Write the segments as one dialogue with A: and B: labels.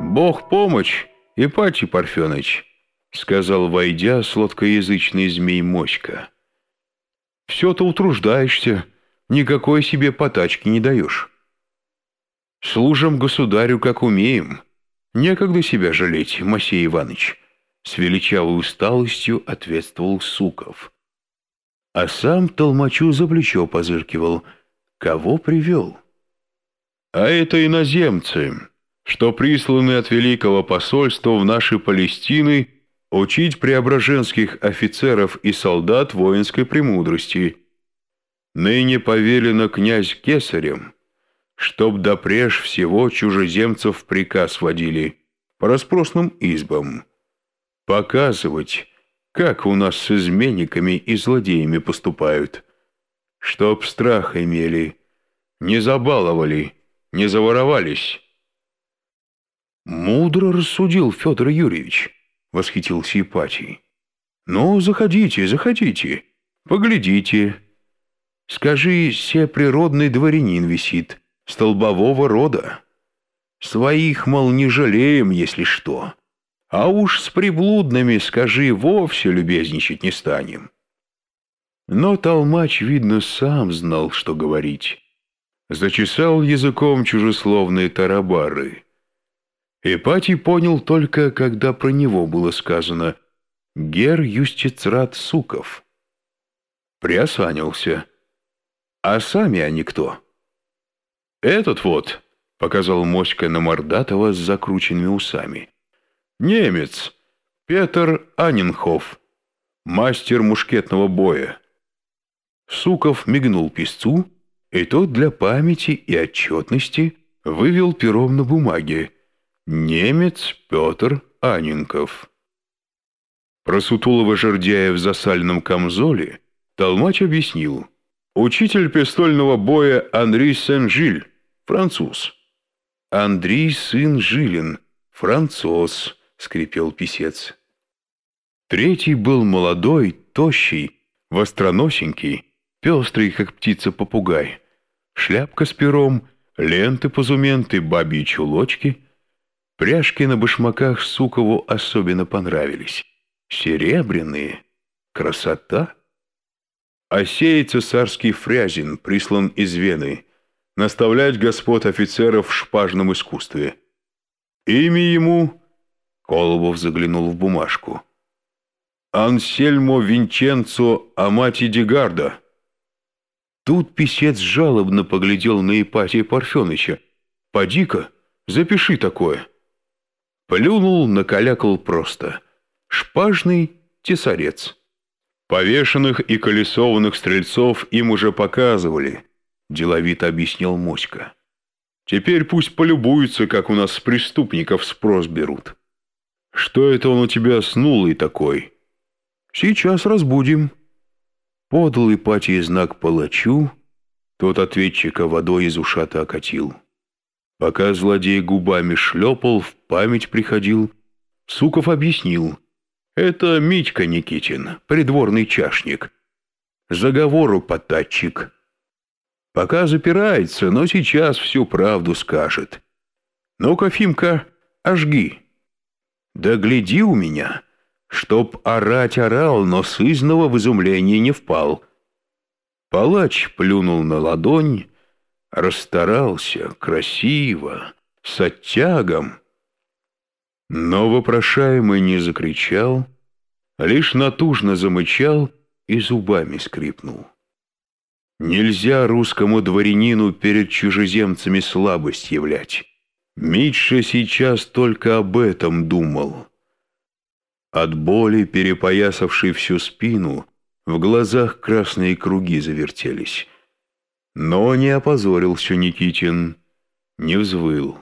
A: «Бог помощь, Ипатий Парфеныч», — сказал, войдя, сладкоязычный змей Моська. «Все-то утруждаешься, никакой себе потачки не даешь. Служим государю, как умеем. Некогда себя жалеть, Масей Иванович», — с величавой усталостью ответствовал Суков. А сам толмачу за плечо позыркивал. Кого привел? «А это иноземцы», что присланы от Великого посольства в наши Палестины учить преображенских офицеров и солдат воинской премудрости. Ныне повелено князь Кесарем, чтоб допреж всего чужеземцев приказ водили по распросным избам, показывать, как у нас с изменниками и злодеями поступают, чтоб страх имели, не забаловали, не заворовались». «Мудро рассудил Федор Юрьевич», — восхитился Ипатий. «Ну, заходите, заходите, поглядите. Скажи, се природный дворянин висит, столбового рода. Своих, мол, не жалеем, если что. А уж с приблудными, скажи, вовсе любезничать не станем». Но толмач, видно, сам знал, что говорить. Зачесал языком чужесловные тарабары — Ипатий понял только, когда про него было сказано «Гер Юстицрат Суков». Приосанился. А сами они кто? «Этот вот», — показал Моська на Мордатова с закрученными усами. «Немец, Петр Анинхоф, мастер мушкетного боя». Суков мигнул писцу, и тот для памяти и отчетности вывел пером на бумаге Немец Петр Аненков. Про сутулого жердяя в засальном камзоле Толмач объяснил. Учитель пистольного боя Андрей Сен-Жиль, француз. Андрей сын Жилин, француз, скрипел писец. Третий был молодой, тощий, востроносенький, пестрый, как птица-попугай. Шляпка с пером, ленты позументы, бабьи чулочки — Пряжки на башмаках Сукову особенно понравились. Серебряные. Красота. Осей цесарский фрязин, прислан из Вены, наставлять господ офицеров в шпажном искусстве. Имя ему... Колобов заглянул в бумажку. Ансельмо Винченцо Амати Дигарда. Тут писец жалобно поглядел на Ипатия Парфеныча. «Поди-ка, запиши такое». Плюнул, накалякал просто. Шпажный тесарец. Повешенных и колесованных стрельцов им уже показывали, деловито объяснил Моська. Теперь пусть полюбуются, как у нас с преступников спрос берут. Что это он у тебя снулый такой? Сейчас разбудим. Подал Ипатий знак палачу, тот ответчика водой из ушата окатил. Пока злодей губами шлепал, в память приходил, Суков объяснил. Это Митька Никитин, придворный чашник. Заговору потатчик. Пока запирается, но сейчас всю правду скажет. Ну-ка, Фимка, ожги. Да гляди у меня, чтоб орать орал, но сызного в изумление не впал. Палач плюнул на ладонь, расстарался, красиво, с оттягом. Но вопрошаемый не закричал, лишь натужно замычал и зубами скрипнул. Нельзя русскому дворянину перед чужеземцами слабость являть. Митша сейчас только об этом думал. От боли, перепоясавшей всю спину, в глазах красные круги завертелись. Но не опозорился Никитин, не взвыл.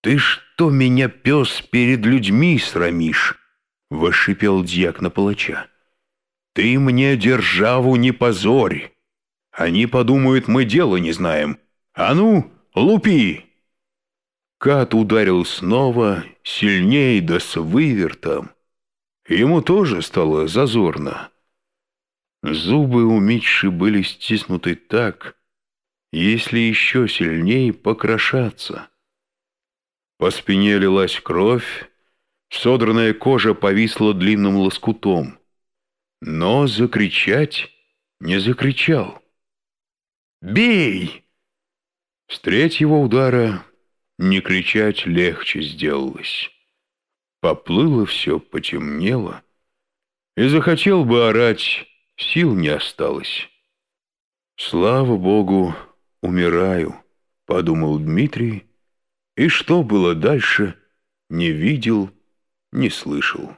A: «Ты что меня, пес, перед людьми срамишь?» — вошипел дьяк на палача. «Ты мне державу не позорь! Они подумают, мы дела не знаем. А ну, лупи!» Кат ударил снова, сильней да с вывертом. Ему тоже стало зазорно. Зубы у Митши были стиснуты так, если еще сильнее покрошаться. По спине лилась кровь, содранная кожа повисла длинным лоскутом. Но закричать не закричал. «Бей!» С третьего удара не кричать легче сделалось. Поплыло все, потемнело, и захотел бы орать, сил не осталось. «Слава Богу, умираю», — подумал Дмитрий, и что было дальше, не видел, не слышал.